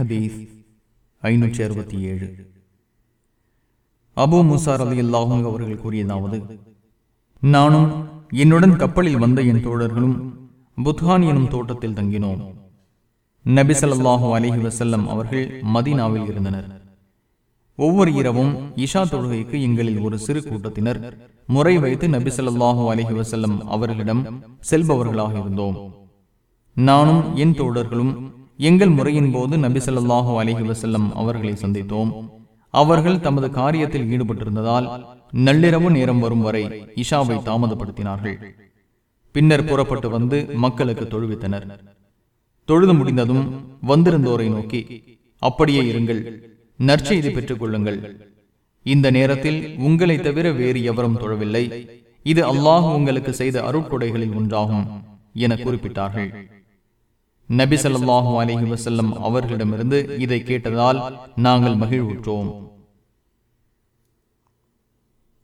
ஹதீஸ் ஐநூற்றி அறுபத்தி ஏழு. அபு முசார் அலி அல்லாஹும் அவர்கள் கூறியதாவது நானும் என்னுடன் கப்பலில் வந்த என் தோழர்களும் புத்ஹான் எனும் தோட்டத்தில் தங்கினோம். நபி ஸல்லல்லாஹு அலைஹி வஸல்லம் அவர்கள் மதீனாவில் இருந்தனர். ஒவ்வொரு இரவும் இஷா தொழுகைக்கு எங்களில் ஒரு சிறு கூட்டத்தினர் முறை வைத்து நபி ஸல்லல்லாஹு அலைஹி வஸல்லம் அவர்களிடம் செல்பவர்களாக இருந்தோம். நானும் என் தோழர்களும் எங்கள் முறையின் போது நபி ஸல்லல்லாஹு அலைஹி அவர்களை சந்தித்தோம். அவர்கள் தமது காரியத்தில் ஈடுபட்டிருந்ததால் நள்ளிரவு நேரம் வரும் வரை இஷாவை தாமதப்படுத்தினார்கள். பின்னர் புறப்பட்டு வந்து மக்களுக்கு தொழுவித்தனர். தொழுது முடிந்ததும் வந்திருந்தோரை நோக்கி அப்படியே இருங்கள் நற்செய்தி பெற்றுக் கொள்ளுங்கள். இந்த நேரத்தில் உங்களை தவிர வேறு எவரும் தொழவில்லை. இது அல்லாஹ் உங்களுக்கு செய்த அருட்கொடைகளில் ஒன்றாகும் என குறிப்பிட்டார்கள். நபி ஸல்லல்லாஹு அலைஹி வசல்லம் அவர்களிடமிருந்து இதை கேட்டதால் நாங்கள் மகிழ்வுற்றோம்.